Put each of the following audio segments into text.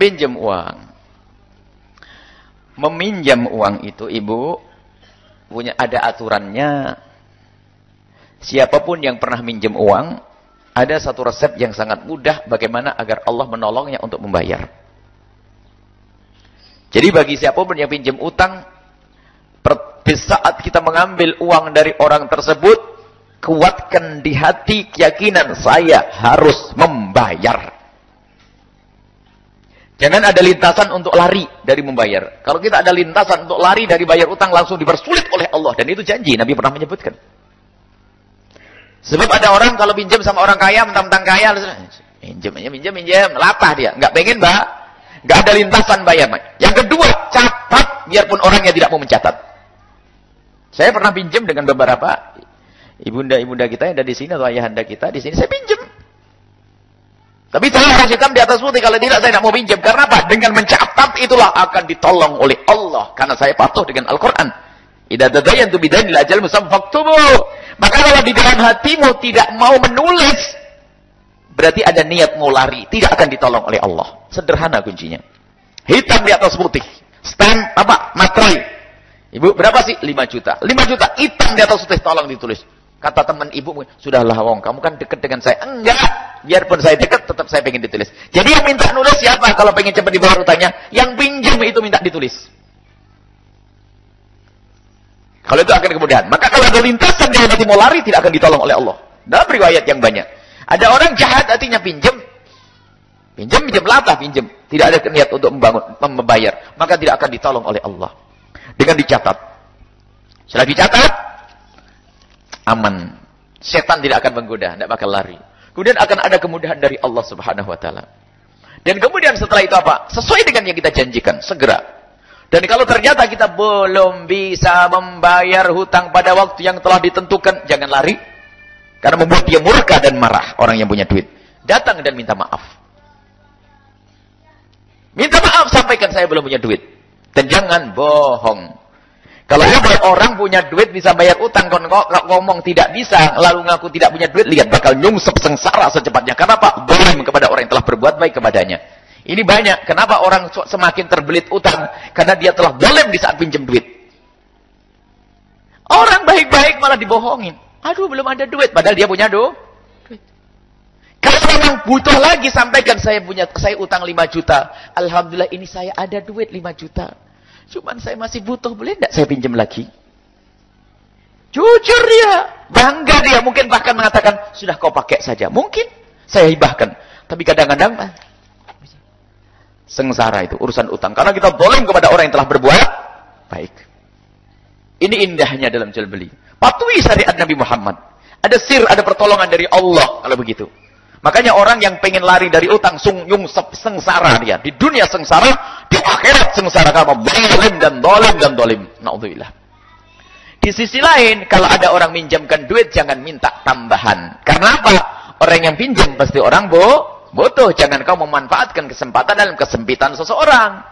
Pinjam uang. Meminjam uang itu, Ibu, punya ada aturannya. Siapa pun yang pernah minjem uang, ada satu resep yang sangat mudah bagaimana agar Allah menolongnya untuk membayar. Jadi bagi siapa pun yang pinjam utang, di saat kita mengambil uang dari orang tersebut, kuatkan di hati keyakinan saya harus membayar. Jangan ada lintasan untuk lari dari membayar. Kalau kita ada lintasan untuk lari dari bayar utang langsung dipersulit oleh Allah. Dan itu janji, Nabi pernah menyebutkan. Sebab ada orang kalau pinjam sama orang kaya, mentang-mentang kaya, pinjam aja, pinjam, pinjam, latah dia. Nggak pengen, mbak. Nggak ada lintasan bayar. Yang kedua, catat, biarpun orangnya tidak mau mencatat. Saya pernah pinjam dengan beberapa ibunda-ibunda kita yang ada di sini, atau ayahanda kita di sini, saya pinjam. Tapi saya harus hitam di atas putih. Kalau tidak, saya tidak mau pinjam. Karena apa? Dengan mencatat itulah akan ditolong oleh Allah. Karena saya patuh dengan Al-Quran. Idza tadayantu bidainil ajal musamfaktubu. Maka kalau di dalam hatimu tidak mau menulis, berarti ada niat mau lari. Tidak akan ditolong oleh Allah. Sederhana kuncinya. Hitam di atas putih. Stamp apa? Materai. Ibu, berapa sih? 5 juta. 5 juta. Hitam di atas putih. Tolong ditulis. Kata teman ibu, sudahlah wong, kamu kan dekat dengan saya. Enggak, biarpun saya dekat, tetap saya pengen ditulis. Jadi yang minta nulis siapa kalau pengen cepat dibayar utangnya? Yang pinjam itu minta ditulis. Kalau itu akan kemudahan. Maka kalau ada lintasan yang nanti mau lari, tidak akan ditolong oleh Allah. Dalam riwayat yang banyak. Ada orang jahat hatinya pinjam. Pinjam, pinjam, latah, pinjam. Tidak ada niat untuk membangun, membayar. Maka tidak akan ditolong oleh Allah. Dengan dicatat. Setelah dicatat, aman. Setan tidak akan menggoda, tidak bakal lari. Kemudian akan ada kemudahan dari Allah Subhanahu wa taala. Dan kemudian setelah itu apa? Sesuai dengan yang kita janjikan, segera. Dan kalau ternyata kita belum bisa membayar hutang pada waktu yang telah ditentukan, jangan lari. Karena membuat dia murka dan marah orang yang punya duit. Datang dan minta maaf. Minta maaf, sampaikan saya belum punya duit. Dan jangan bohong. Kalau ada orang punya duit bisa bayar utang, kalau ngomong tidak bisa, lalu ngaku tidak punya duit, lihat bakal nyungsep sengsara secepatnya. Kenapa? Dolim kepada orang yang telah berbuat baik kepadanya. Ini banyak. Kenapa orang semakin terbelit utang? Karena dia telah dolim di saat pinjam duit. Orang baik-baik malah dibohongin. Aduh, belum ada duit. Padahal dia punya duit. Kalau memang butuh lagi, sampaikan saya punya saya utang 5 juta. Alhamdulillah ini saya ada duit 5 juta. Cuman saya masih butuh, boleh tidak saya pinjam lagi? Jujur dia, bangga dia, mungkin bahkan mengatakan, sudah kau pakai saja. Mungkin saya hibahkan. Tapi kadang-kadang, sengsara itu, urusan utang. Karena kita boleh kepada orang yang telah berbuat baik. Ini indahnya dalam jual beli. Patuhi syariat Nabi Muhammad. Ada sir, ada pertolongan dari Allah kalau begitu. Makanya orang yang pengen lari dari utang sungyung sengsara dia. Di dunia sengsara, di akhirat sengsara karena zalim dan dolim dan dolim. Naudzubillah. Di sisi lain, kalau ada orang minjamkan duit, jangan minta tambahan. Karena apa? Orang yang pinjam pasti orang bu, butuh. Jangan kau memanfaatkan kesempatan dalam kesempitan seseorang.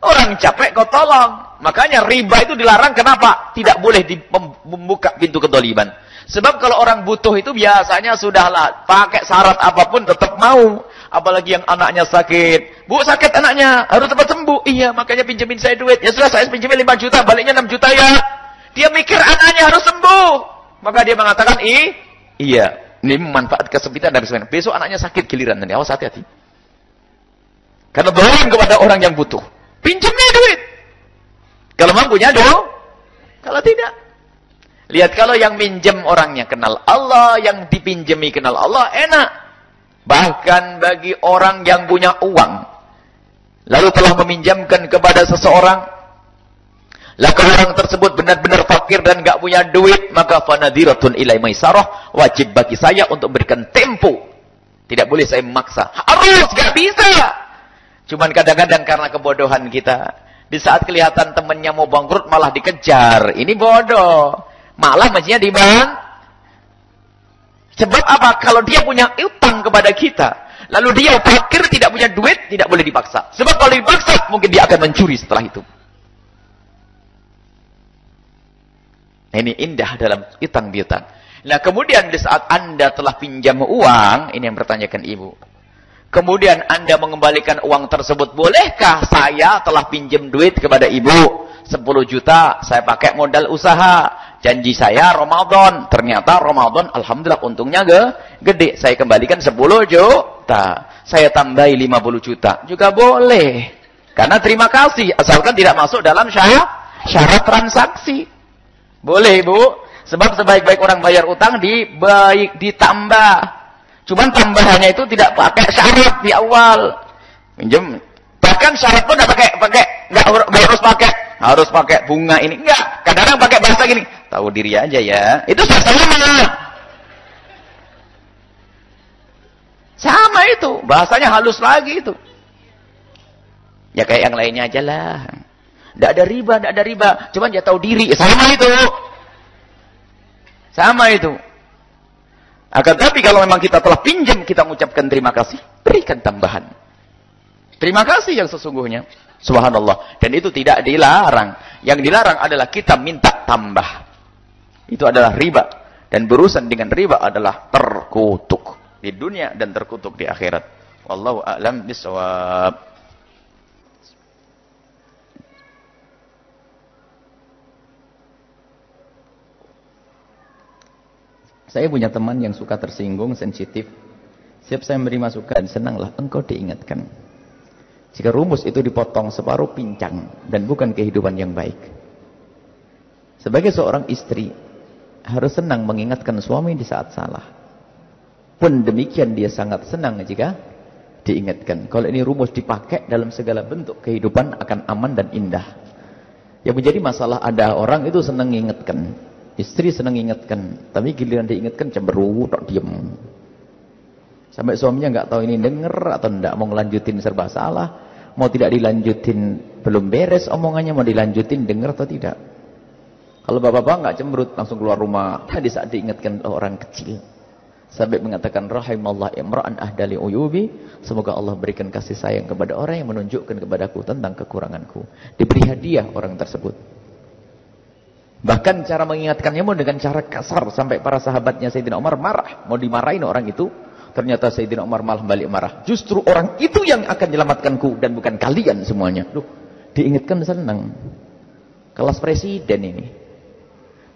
Orang capek kau tolong. Makanya riba itu dilarang. Kenapa? Tidak boleh membuka pintu kedoliban. Sebab kalau orang butuh itu biasanya sudahlah pakai syarat apa pun tetap mau. Apalagi yang anaknya sakit. Bu sakit anaknya, harus cepat sembuh. Iya, makanya pinjemin saya duit. Ya sudah saya pinjemin 5 juta, baliknya 6 juta ya. Dia mikir anaknya harus sembuh. Maka dia mengatakan, "Ih, iya, ini memanfaat kesempitan dari sebenarnya. Besok anaknya sakit giliran nanti. Awas hati-hati." Karena doang kepada orang yang butuh. Pinjemnya duit. Kalau mampunya do. Kalau tidak, Lihat kalau yang minjem orangnya kenal Allah, yang dipinjemi kenal Allah, enak. Bahkan bagi orang yang punya uang, lalu telah meminjamkan kepada seseorang, lah orang tersebut benar-benar fakir dan gak punya duit, maka fanadiratun ilai maisarah, wajib bagi saya untuk berikan tempo. Tidak boleh saya memaksa. Harus, gak bisa. Cuman kadang-kadang karena kebodohan kita, di saat kelihatan temannya mau bangkrut malah dikejar. Ini bodoh. Malah mestinya dibang. Sebab apa? Kalau dia punya utang kepada kita, lalu dia fakir tidak punya duit, tidak boleh dipaksa. Sebab kalau dipaksa, mungkin dia akan mencuri setelah itu. Nah, ini indah dalam utang piutang. Nah kemudian di saat anda telah pinjam uang, ini yang bertanyakan ibu. Kemudian Anda mengembalikan uang tersebut. Bolehkah saya telah pinjam duit kepada ibu? 10 juta saya pakai modal usaha. Janji saya Ramadan. Ternyata Ramadan Alhamdulillah untungnya ge, gede. Saya kembalikan 10 juta. Saya tambahi 50 juta. Juga boleh. Karena terima kasih. Asalkan tidak masuk dalam syarat, syarat transaksi. Boleh ibu. Sebab sebaik-baik orang bayar utang dibaik ditambah. Cuman tambahannya itu tidak pakai syarat di awal. Pinjam. Bahkan syarat pun tidak pakai pakai nggak harus pakai harus pakai bunga ini enggak. Kadang-kadang pakai bahasa gini. Tahu diri aja ya. Itu sama. Sama itu. Bahasanya halus lagi itu. Ya kayak yang lainnya aja lah. Tidak ada riba, tidak ada riba. Cuman dia tahu diri. Sama itu. Sama itu. Akan tapi kalau memang kita telah pinjam, kita mengucapkan terima kasih, berikan tambahan. Terima kasih yang sesungguhnya. Subhanallah. Dan itu tidak dilarang. Yang dilarang adalah kita minta tambah. Itu adalah riba. Dan berurusan dengan riba adalah terkutuk. Di dunia dan terkutuk di akhirat. Wallahu a'lam bisawab. Saya punya teman yang suka tersinggung, sensitif. Siap saya memberi masukan, senanglah engkau diingatkan. Jika rumus itu dipotong separuh pincang dan bukan kehidupan yang baik. Sebagai seorang istri, harus senang mengingatkan suami di saat salah. Pun demikian dia sangat senang jika diingatkan. Kalau ini rumus dipakai dalam segala bentuk kehidupan akan aman dan indah. Yang menjadi masalah ada orang itu senang mengingatkan. Istri senang ingatkan, tapi giliran diingatkan cemberut, tak diem. Sampai suaminya nggak tahu ini denger atau enggak mau ngelanjutin serba salah, mau tidak dilanjutin belum beres omongannya, mau dilanjutin denger atau tidak. Kalau bapak-bapak nggak cemberut langsung keluar rumah tadi saat diingatkan orang kecil. Sampai mengatakan rahimallah imra'an ahdali uyubi, semoga Allah berikan kasih sayang kepada orang yang menunjukkan kepadaku tentang kekuranganku. Diberi hadiah orang tersebut. Bahkan cara mengingatkannya pun dengan cara kasar sampai para sahabatnya Sayyidina Umar marah, mau dimarahin orang itu. Ternyata Sayyidina Umar malah balik marah. Justru orang itu yang akan menyelamatkanku dan bukan kalian semuanya. Duh, diingatkan senang. Kelas presiden ini.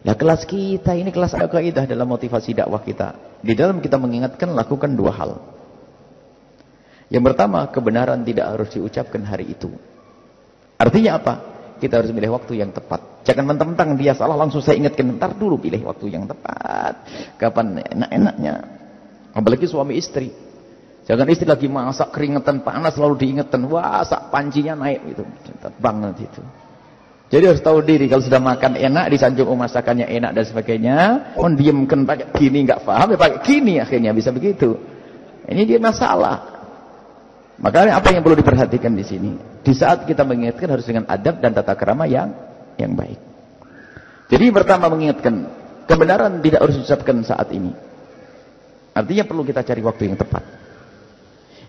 Nah kelas kita ini kelas kaidah dalam motivasi dakwah kita. Di dalam kita mengingatkan lakukan dua hal. Yang pertama, kebenaran tidak harus diucapkan hari itu. Artinya apa? Kita harus milih waktu yang tepat. Jangan mentang-mentang dia salah langsung saya ingatkan. Ntar dulu pilih waktu yang tepat. Kapan enak-enaknya. Apalagi suami istri. Jangan istri lagi masak keringetan panas lalu diingatkan. Wah sak pancinya naik itu. Banget itu. Jadi harus tahu diri kalau sudah makan enak disanjung oh, masakannya enak dan sebagainya. Oh diamkan pakai gini nggak paham ya pakai gini akhirnya bisa begitu. Ini dia masalah. Makanya apa yang perlu diperhatikan di sini? Di saat kita mengingatkan harus dengan adab dan tata kerama yang yang baik. Jadi pertama mengingatkan kebenaran tidak harus diucapkan saat ini. Artinya perlu kita cari waktu yang tepat.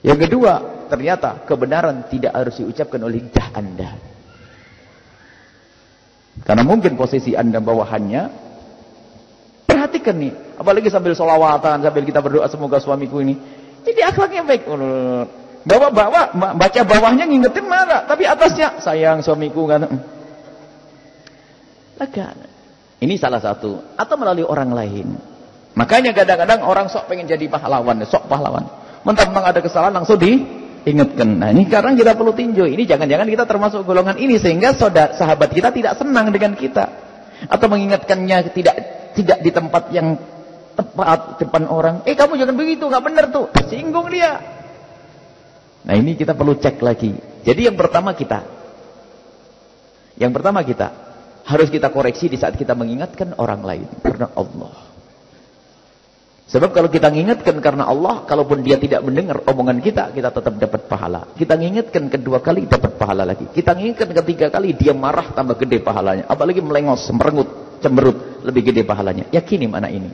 Yang kedua, ternyata kebenaran tidak harus diucapkan oleh lidah Anda. Karena mungkin posisi Anda bawahannya perhatikan nih, apalagi sambil solawatan, sambil kita berdoa semoga suamiku ini jadi akhlaknya baik. Bawa-bawa, baca bawahnya ngingetin mana, tapi atasnya sayang suamiku kan. Lega. Ini salah satu. Atau melalui orang lain. Makanya kadang-kadang orang sok pengen jadi pahlawan, sok pahlawan. Mentang-mentang ada kesalahan langsung diingatkan. Nah ini sekarang kita perlu tinjau. Ini jangan-jangan kita termasuk golongan ini sehingga saudara sahabat kita tidak senang dengan kita. Atau mengingatkannya tidak tidak di tempat yang tepat depan orang. Eh kamu jangan begitu, nggak benar tuh. Singgung dia. Nah ini kita perlu cek lagi. Jadi yang pertama kita. Yang pertama kita. Harus kita koreksi di saat kita mengingatkan orang lain. Karena Allah. Sebab kalau kita mengingatkan karena Allah. Kalaupun dia tidak mendengar omongan kita. Kita tetap dapat pahala. Kita mengingatkan kedua kali dapat pahala lagi. Kita mengingatkan ketiga kali dia marah tambah gede pahalanya. Apalagi melengos, merengut, cemberut. Lebih gede pahalanya. Yakini mana ini.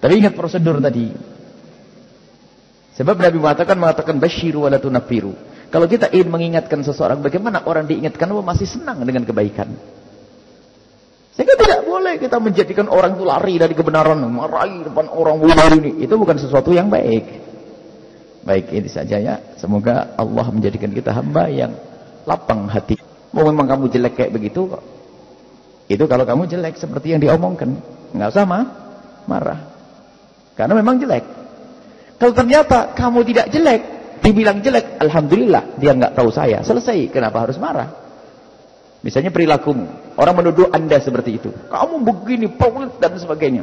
Tapi ingat prosedur tadi. Sebab Nabi mengatakan mengatakan basyiru wa la tunaffiru. Kalau kita ingin mengingatkan seseorang bagaimana orang diingatkan oh, masih senang dengan kebaikan. Sehingga tidak boleh kita menjadikan orang itu lari dari kebenaran, marahi depan orang bunuh ini. Itu bukan sesuatu yang baik. Baik, ini saja ya. Semoga Allah menjadikan kita hamba yang lapang hati. Mau memang kamu jelek kayak begitu kok. Itu kalau kamu jelek seperti yang diomongkan. Nggak usah mah, marah. Karena memang jelek. Kalau ternyata kamu tidak jelek, dibilang jelek, Alhamdulillah dia nggak tahu saya. Selesai, kenapa harus marah? Misalnya perilakumu. Orang menuduh anda seperti itu. Kamu begini, pelit dan sebagainya.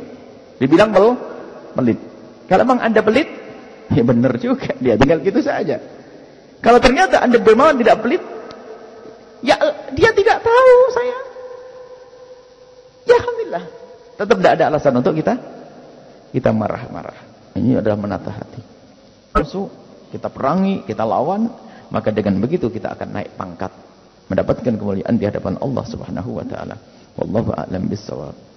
Dibilang belum pelit. Kalau memang anda pelit, Ya benar juga, dia tinggal gitu saja. Kalau ternyata Anda bermawan tidak pelit, ya dia tidak tahu saya. Ya Alhamdulillah. Tetap tidak ada alasan untuk kita kita marah-marah. Ini adalah menata hati. Musuh, kita perangi, kita lawan, maka dengan begitu kita akan naik pangkat. Mendapatkan kemuliaan di hadapan Allah subhanahu wa ta'ala. Wallahu a'lam bisawab.